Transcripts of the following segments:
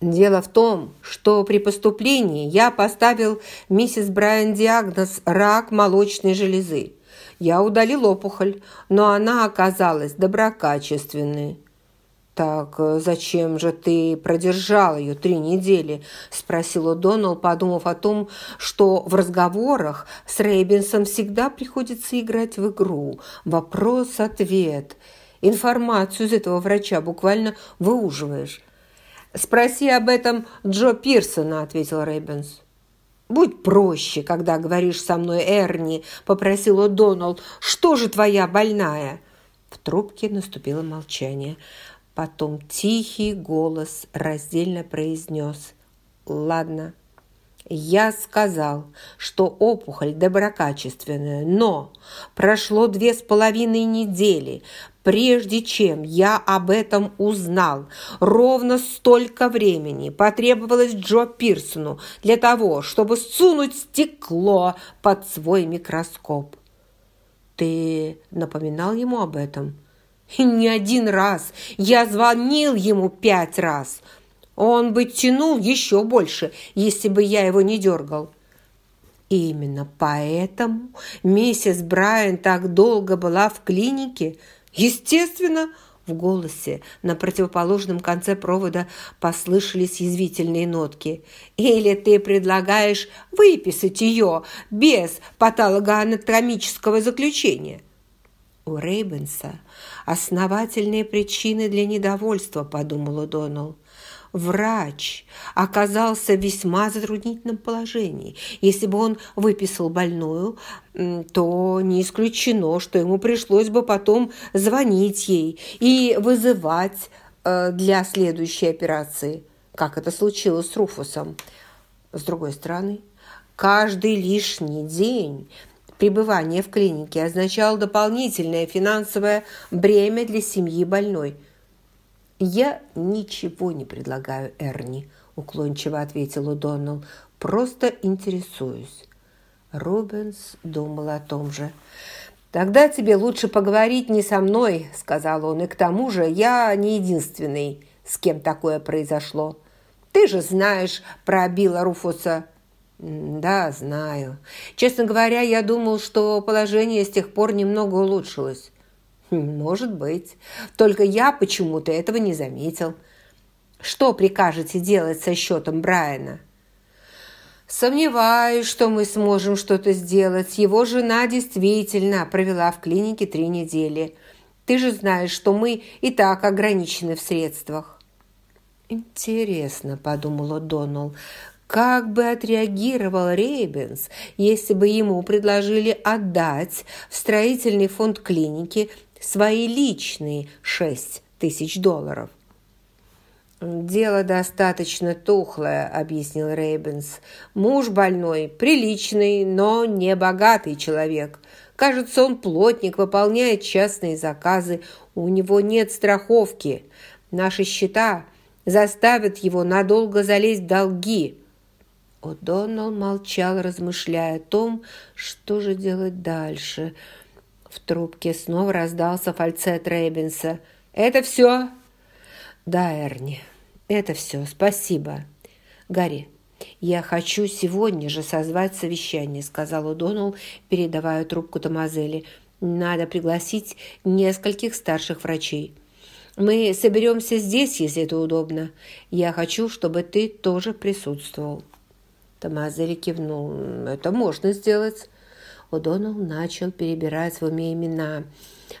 Дело в том, что при поступлении я поставил миссис Брайан диагноз «рак молочной железы». Я удалил опухоль, но она оказалась доброкачественной. «Так э, зачем же ты продержал ее три недели?» – спросил О'Доннелл, подумав о том, что в разговорах с Рейбинсом всегда приходится играть в игру. Вопрос-ответ. Информацию из этого врача буквально выуживаешь. «Спроси об этом Джо Пирсона», – ответил Рейбинс. «Будь проще, когда говоришь со мной, Эрни», – попросил О'Доннелл. «Что же твоя больная?» В трубке наступило молчание. Потом тихий голос раздельно произнес «Ладно, я сказал, что опухоль доброкачественная, но прошло две с половиной недели, прежде чем я об этом узнал. Ровно столько времени потребовалось Джо Пирсону для того, чтобы сунуть стекло под свой микроскоп. Ты напоминал ему об этом?» не один раз. Я звонил ему пять раз. Он бы тянул еще больше, если бы я его не дергал. именно поэтому миссис Брайан так долго была в клинике. Естественно, в голосе на противоположном конце провода послышались язвительные нотки. «Или ты предлагаешь выписать ее без патологоанатомического заключения?» У Рейбенса основательные причины для недовольства, подумал Доналл. Врач оказался в весьма затруднительном положении. Если бы он выписал больную, то не исключено, что ему пришлось бы потом звонить ей и вызывать э, для следующей операции, как это случилось с Руфусом. С другой стороны, каждый лишний день пребывание в клинике означало дополнительное финансовое бремя для семьи больной. «Я ничего не предлагаю, Эрни», – уклончиво ответил Удоннелл. «Просто интересуюсь». Рубенс думал о том же. «Тогда тебе лучше поговорить не со мной», – сказал он. «И к тому же я не единственный, с кем такое произошло. Ты же знаешь про Билла Руфуса «Да, знаю. Честно говоря, я думал, что положение с тех пор немного улучшилось». «Может быть. Только я почему-то этого не заметил. Что прикажете делать со счетом Брайана?» «Сомневаюсь, что мы сможем что-то сделать. Его жена действительно провела в клинике три недели. Ты же знаешь, что мы и так ограничены в средствах». «Интересно», – подумала Доналл, как бы отреагировал Рейбенс, если бы ему предложили отдать в строительный фонд клиники свои личные шесть тысяч долларов? «Дело достаточно тухлое», – объяснил Рейбенс. «Муж больной, приличный, но не богатый человек. Кажется, он плотник, выполняет частные заказы. У него нет страховки. Наши счета заставят его надолго залезть в долги. О'Доннелл молчал, размышляя о том, что же делать дальше. В трубке снова раздался фальцет Рейбинса. «Это все?» «Да, Эрни, это все. Спасибо. Гарри, я хочу сегодня же созвать совещание», сказал О'Доннелл, передавая трубку Томазели. «Надо пригласить нескольких старших врачей». Мы соберемся здесь, если это удобно. Я хочу, чтобы ты тоже присутствовал». Томазели кивнул. «Это можно сделать». О'Доннелл начал перебирать в уме имена.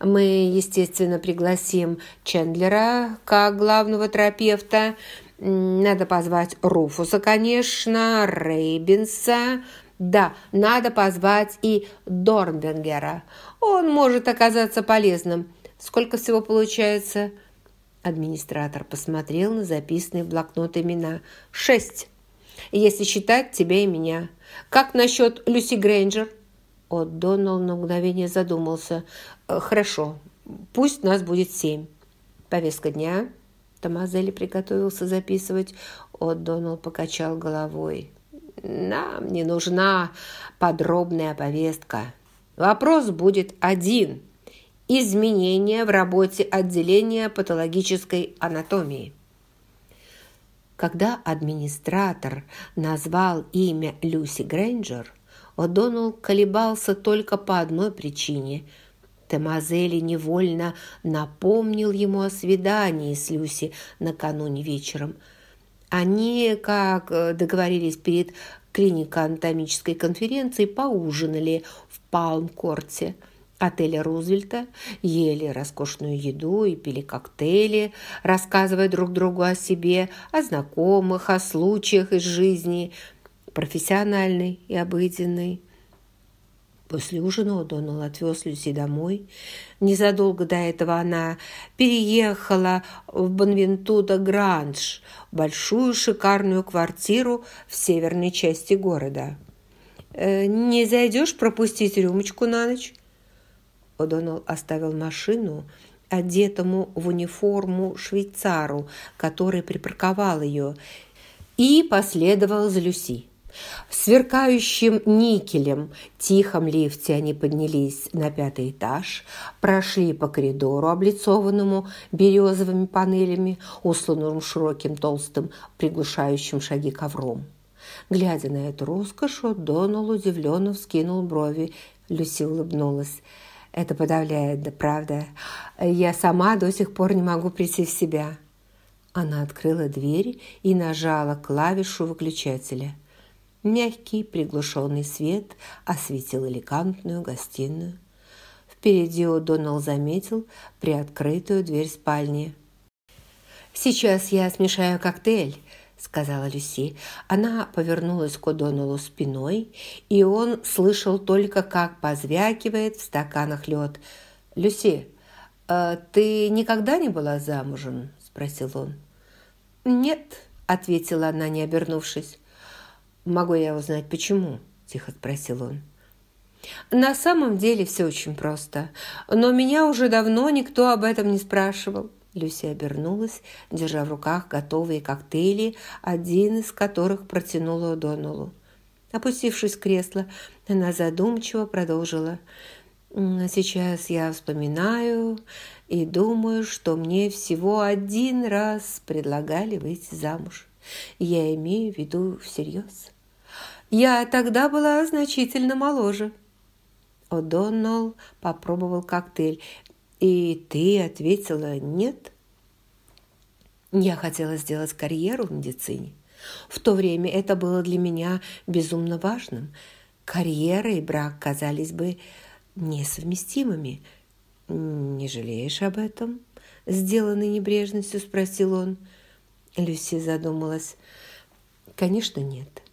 «Мы, естественно, пригласим Чендлера как главного терапевта. Надо позвать Руфуса, конечно, Рейбинса. Да, надо позвать и Дорнбенгера. Он может оказаться полезным. Сколько всего получается?» Администратор посмотрел на записанные в блокнот имена. «Шесть» если считать тебя и меня. Как насчет Люси Грейнджер?» О, Доналл на мгновение задумался. «Э, «Хорошо, пусть нас будет семь. Повестка дня?» Томазели приготовился записывать. О, Доналл покачал головой. «Нам не нужна подробная повестка. Вопрос будет один. Изменения в работе отделения патологической анатомии». Когда администратор назвал имя Люси Грейнджер, О'Доннелл колебался только по одной причине. Томазели невольно напомнил ему о свидании с Люси накануне вечером. Они, как договорились перед клинико-анатомической конференцией, поужинали в Палм-Корте – отеля Рузвельта, ели роскошную еду и пили коктейли, рассказывая друг другу о себе, о знакомых, о случаях из жизни, профессиональной и обыденной. После ужина О'Доннелл отвез Люси домой. Незадолго до этого она переехала в Бонвентуда Гранж, большую шикарную квартиру в северной части города. «Э, «Не зайдешь пропустить рюмочку на ночь?» О'Доннелл оставил машину одетому в униформу швейцару, который припарковал ее, и последовал за Люси. В сверкающем никелем тихом лифте они поднялись на пятый этаж, прошли по коридору, облицованному березовыми панелями, усланным широким толстым, приглушающим шаги ковром. Глядя на эту роскошь, Донал удивленно вскинул брови. Люси улыбнулась. Это подавляет, да правда. Я сама до сих пор не могу прийти в себя». Она открыла дверь и нажала клавишу выключателя. Мягкий приглушенный свет осветил элегантную гостиную. Впереди О'Доннелл заметил приоткрытую дверь спальни. «Сейчас я смешаю коктейль», сказала Люси. Она повернулась к О'Доннеллу спиной, и он слышал только, как позвякивает в стаканах лед. «Люси, а ты никогда не была замужем?» – спросил он. «Нет», – ответила она, не обернувшись. «Могу я узнать, почему?» – тихо спросил он. «На самом деле все очень просто, но меня уже давно никто об этом не спрашивал. Люси обернулась, держа в руках готовые коктейли, один из которых протянула Доналу. Опустившись в кресло, она задумчиво продолжила. «Сейчас я вспоминаю и думаю, что мне всего один раз предлагали выйти замуж. Я имею в виду всерьез. Я тогда была значительно моложе». О'Доннелл попробовал коктейль. «И ты ответила нет?» Я хотела сделать карьеру в медицине. В то время это было для меня безумно важным. Карьера и брак казались бы несовместимыми. «Не жалеешь об этом?» Сделанной небрежностью спросил он. Люси задумалась. «Конечно, нет.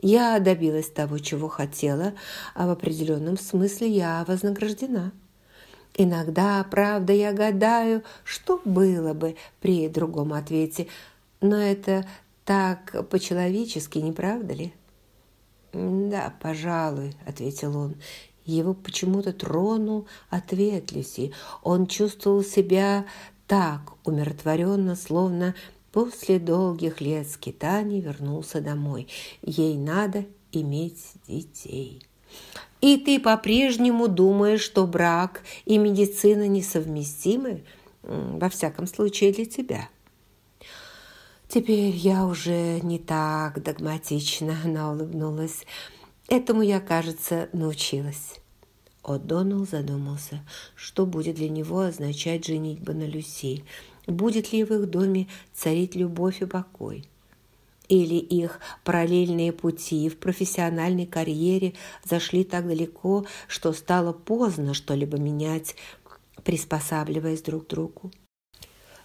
Я добилась того, чего хотела, а в определенном смысле я вознаграждена». Иногда, правда, я гадаю, что было бы при другом ответе, но это так по-человечески, не правда ли? «Да, пожалуй», — ответил он. Его почему-то тронул ответ Люси. Он чувствовал себя так умиротворенно, словно после долгих лет скитаний вернулся домой. Ей надо иметь детей. И ты по-прежнему думаешь, что брак и медицина несовместимы, во всяком случае для тебя. Теперь я уже не так догматично, она улыбнулась. Этому я, кажется, научилась. О'Доннелл задумался, что будет для него означать женитьба на Люси. Будет ли в их доме царить любовь и покой? или их параллельные пути в профессиональной карьере зашли так далеко, что стало поздно что-либо менять, приспосабливаясь друг к другу.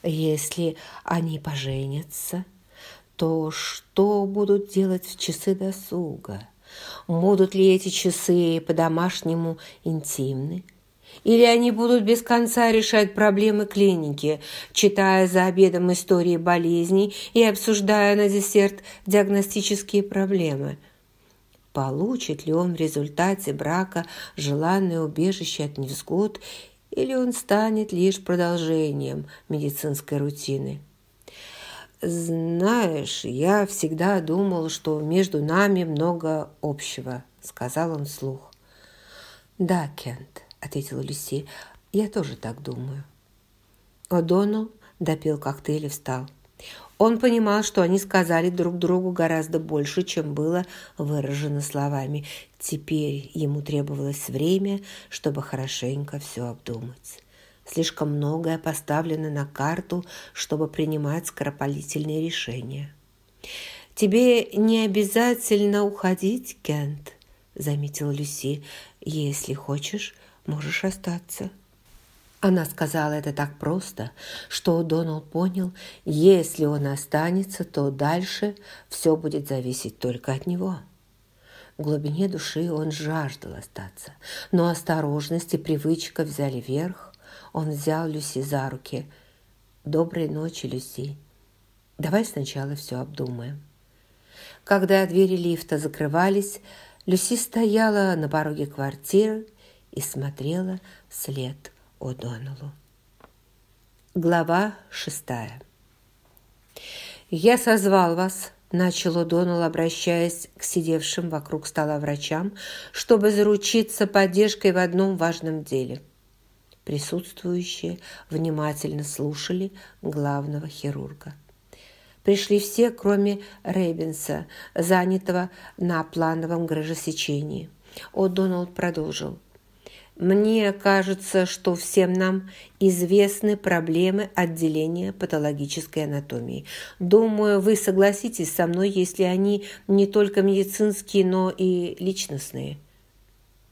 Если они поженятся, то что будут делать в часы досуга? Будут ли эти часы по-домашнему интимны? Или они будут без конца решать проблемы клиники, читая за обедом истории болезней и обсуждая на десерт диагностические проблемы. Получит ли он в результате брака желанное убежище от невзгод, или он станет лишь продолжением медицинской рутины? «Знаешь, я всегда думал, что между нами много общего», — сказал он вслух. «Да, Кент, ответила Люси. «Я тоже так думаю». О'Доннелл допил коктейль и встал. Он понимал, что они сказали друг другу гораздо больше, чем было выражено словами. Теперь ему требовалось время, чтобы хорошенько все обдумать. Слишком многое поставлено на карту, чтобы принимать скоропалительные решения. «Тебе не обязательно уходить, Кент», – заметила Люси. «Если хочешь, можешь остаться». Она сказала это так просто, что Доналд понял, если он останется, то дальше все будет зависеть только от него. В глубине души он жаждал остаться, но осторожность и привычка взяли верх. Он взял Люси за руки. «Доброй ночи, Люси. Давай сначала все обдумаем». Когда двери лифта закрывались, Люси стояла на пороге квартиры и смотрела вслед О'Доннеллу. Глава шестая. «Я созвал вас», – начал О'Доннелл, обращаясь к сидевшим вокруг стола врачам, чтобы заручиться поддержкой в одном важном деле. Присутствующие внимательно слушали главного хирурга. Пришли все, кроме Рейбенса, занятого на плановом грыжесечении. О'Доннелл продолжил. Мне кажется, что всем нам известны проблемы отделения патологической анатомии. Думаю, вы согласитесь со мной, если они не только медицинские, но и личностные.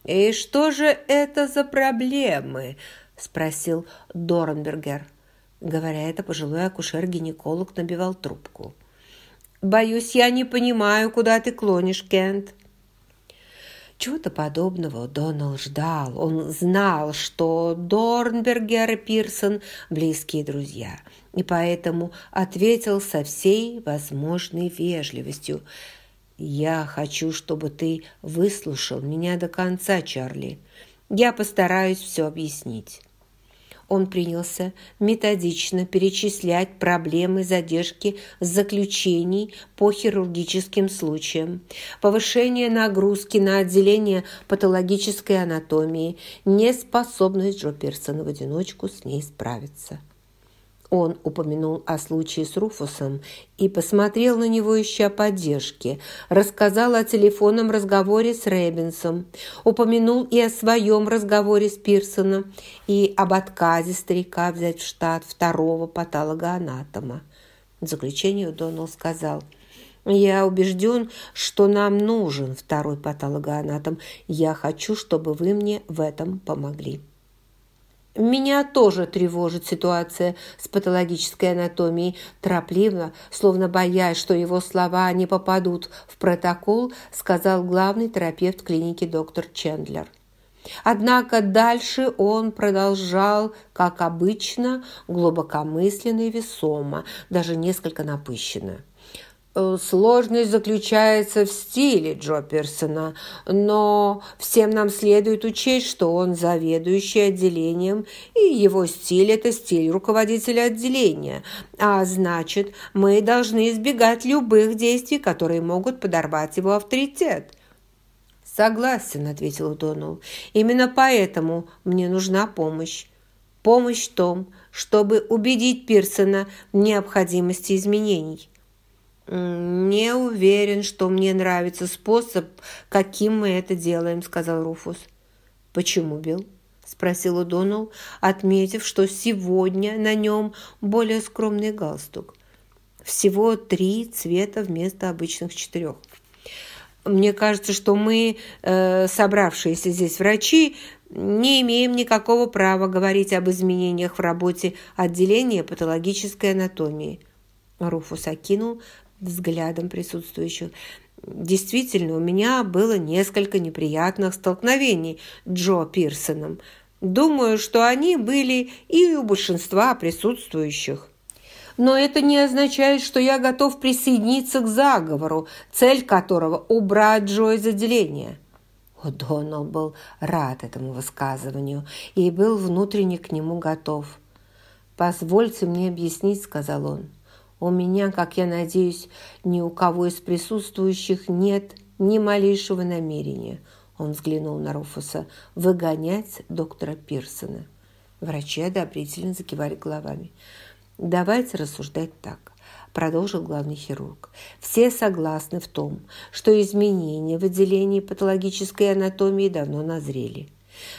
«И что же это за проблемы?» – спросил Дорнбергер. Говоря это, пожилой акушер-гинеколог набивал трубку. «Боюсь, я не понимаю, куда ты клонишь, Кент». Чего-то подобного Доналл ждал. Он знал, что Дорнбергер и Пирсон – близкие друзья, и поэтому ответил со всей возможной вежливостью. «Я хочу, чтобы ты выслушал меня до конца, Чарли. Я постараюсь все объяснить» он принялся методично перечислять проблемы задержки заключений по хирургическим случаям, повышение нагрузки на отделение патологической анатомии, неспособность Джо Персона в одиночку с ней справиться. Он упомянул о случае с Руфусом и посмотрел на него, ища поддержки. Рассказал о телефонном разговоре с Рэббинсом. Упомянул и о своем разговоре с Пирсоном и об отказе старика взять в штат второго патологоанатома. В заключение Донал сказал – я убежден, что нам нужен второй патологоанатом. Я хочу, чтобы вы мне в этом помогли. Меня тоже тревожит ситуация с патологической анатомией. Торопливо, словно боясь, что его слова не попадут в протокол, сказал главный терапевт клиники доктор Чендлер. Однако дальше он продолжал, как обычно, глубокомысленно и весомо, даже несколько напыщенно. Э, сложность заключается в стиле Джо Персона, но всем нам следует учесть, что он заведующий отделением, и его стиль – это стиль руководителя отделения, а значит, мы должны избегать любых действий, которые могут подорвать его авторитет. «Согласен», – ответил Доналл. «Именно поэтому мне нужна помощь. Помощь в том, чтобы убедить Пирсона в необходимости изменений». «Не уверен, что мне нравится способ, каким мы это делаем», – сказал Руфус. «Почему, Билл?» – спросил Удонал, отметив, что сегодня на нем более скромный галстук. Всего три цвета вместо обычных четырех. «Мне кажется, что мы, э, собравшиеся здесь врачи, не имеем никакого права говорить об изменениях в работе отделения патологической анатомии». Руфус окинул взглядом присутствующих. Действительно, у меня было несколько неприятных столкновений Джо Пирсоном. Думаю, что они были и у большинства присутствующих. Но это не означает, что я готов присоединиться к заговору, цель которого – убрать Джо из отделения. О'Доннелл был рад этому высказыванию и был внутренне к нему готов. «Позвольте мне объяснить», – сказал он. У меня, как я надеюсь, ни у кого из присутствующих нет ни малейшего намерения, он взглянул на Руфуса, выгонять доктора Пирсона. Врачи одобрительно закивали головами. Давайте рассуждать так. продолжил главный хирург. «Все согласны в том, что изменения в отделении патологической анатомии давно назрели.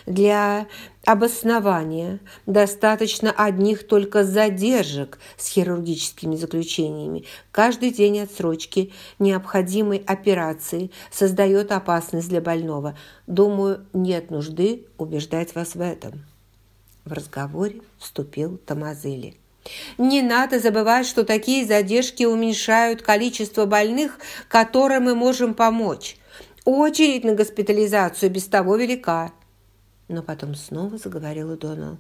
Для обоснования достаточно одних только задержек с хирургическими заключениями. Каждый день отсрочки необходимой операции создает опасность для больного. Думаю, нет нужды убеждать вас в этом. В разговоре вступил Тамазели. Не надо забывать, что такие задержки уменьшают количество больных, которым мы можем помочь. Очередь на госпитализацию без того велика. Но потом снова заговорила Донал.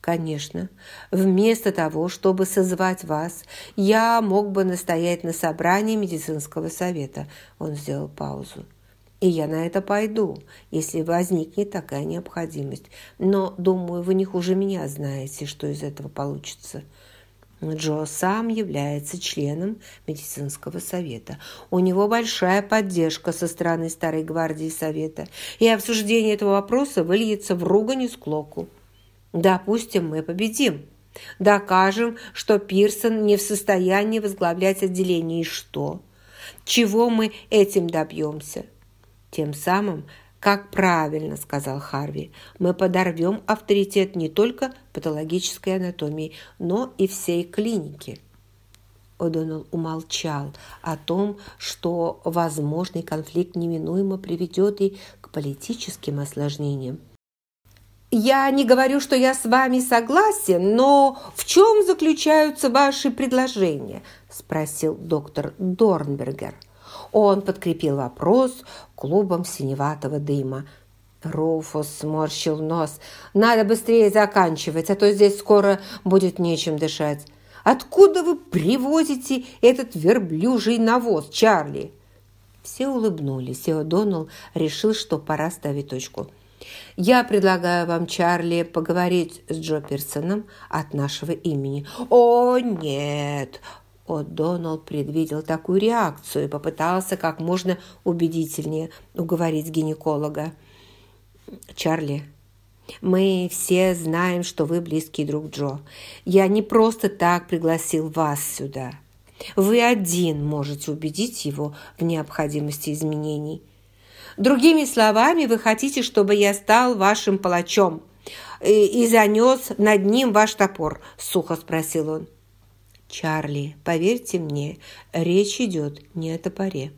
Конечно, вместо того, чтобы созвать вас, я мог бы настоять на собрании медицинского совета. Он сделал паузу. И я на это пойду, если возникнет такая необходимость. Но, думаю, вы не хуже меня знаете, что из этого получится. Джо сам является членом медицинского совета. У него большая поддержка со стороны Старой гвардии совета, и обсуждение этого вопроса выльется в ругань и склоку. Допустим, мы победим. Докажем, что Пирсон не в состоянии возглавлять отделение. И что? Чего мы этим добьемся? Тем самым «Как правильно», – сказал Харви, – «мы подорвем авторитет не только патологической анатомии, но и всей клиники». О'Доннелл умолчал о том, что возможный конфликт неминуемо приведет и к политическим осложнениям. «Я не говорю, что я с вами согласен, но в чем заключаются ваши предложения?» – спросил доктор Дорнбергер. Он подкрепил вопрос клубом синеватого дыма. Руфус сморщил нос. «Надо быстрее заканчивать, а то здесь скоро будет нечем дышать. Откуда вы привозите этот верблюжий навоз, Чарли?» Все улыбнулись, и О'Доннелл решил, что пора ставить точку. «Я предлагаю вам, Чарли, поговорить с Джо Персоном от нашего имени». «О, нет!» О'Доннелл предвидел такую реакцию и попытался как можно убедительнее уговорить гинеколога. «Чарли, мы все знаем, что вы близкий друг Джо. Я не просто так пригласил вас сюда. Вы один можете убедить его в необходимости изменений. Другими словами, вы хотите, чтобы я стал вашим палачом и, и занес над ним ваш топор?» – сухо спросил он. «Чарли, поверьте мне, речь идет не о топоре».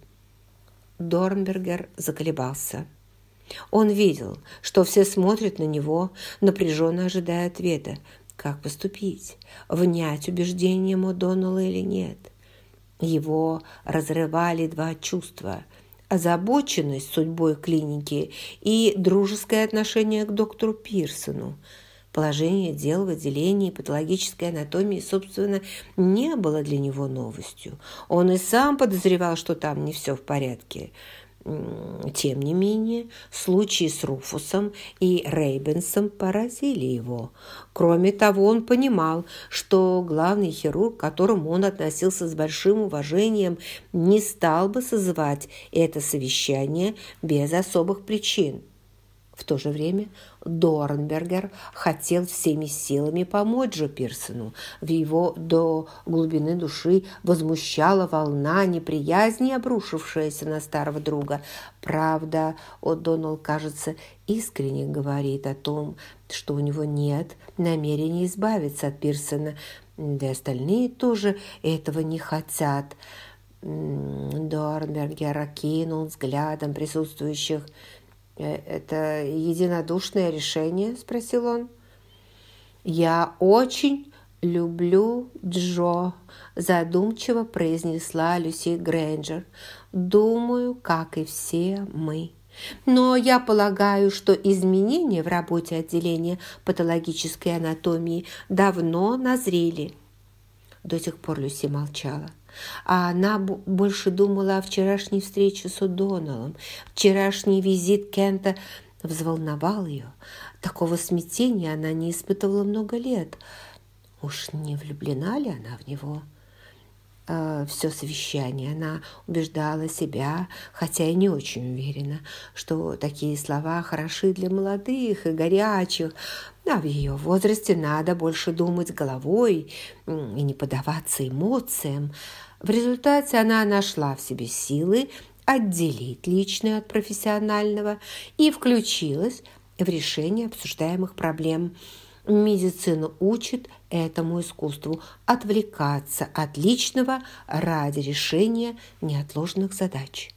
Дорнбергер заколебался. Он видел, что все смотрят на него, напряженно ожидая ответа. Как поступить? Внять убеждением О'Доннелла или нет? Его разрывали два чувства – озабоченность судьбой клиники и дружеское отношение к доктору Пирсону – Положение дел в отделении патологической анатомии, собственно, не было для него новостью. Он и сам подозревал, что там не все в порядке. Тем не менее, случаи с Руфусом и Рейбенсом поразили его. Кроме того, он понимал, что главный хирург, к которому он относился с большим уважением, не стал бы созывать это совещание без особых причин. В то же время Дорнбергер хотел всеми силами помочь Джо Пирсону. В его до глубины души возмущала волна неприязни, обрушившаяся на старого друга. Правда, О'Доннелл, кажется, искренне говорит о том, что у него нет намерения избавиться от Пирсона, да и остальные тоже этого не хотят. Дорнбергер окинул взглядом присутствующих – «Э, «Это единодушное решение?» – спросил он. «Я очень люблю Джо», – задумчиво произнесла Люси Грэнджер. «Думаю, как и все мы». Но я полагаю, что изменения в работе отделения патологической анатомии давно назрели. До сих пор Люси молчала. А она больше думала о вчерашней встрече с О'Доннеллом. Вчерашний визит Кента взволновал ее. Такого смятения она не испытывала много лет. Уж не влюблена ли она в него? э, все совещание. Она убеждала себя, хотя и не очень уверена, что такие слова хороши для молодых и горячих, а в ее возрасте надо больше думать головой и не поддаваться эмоциям. В результате она нашла в себе силы отделить личное от профессионального и включилась в решение обсуждаемых проблем – Медицина учит этому искусству отвлекаться от личного ради решения неотложных задач.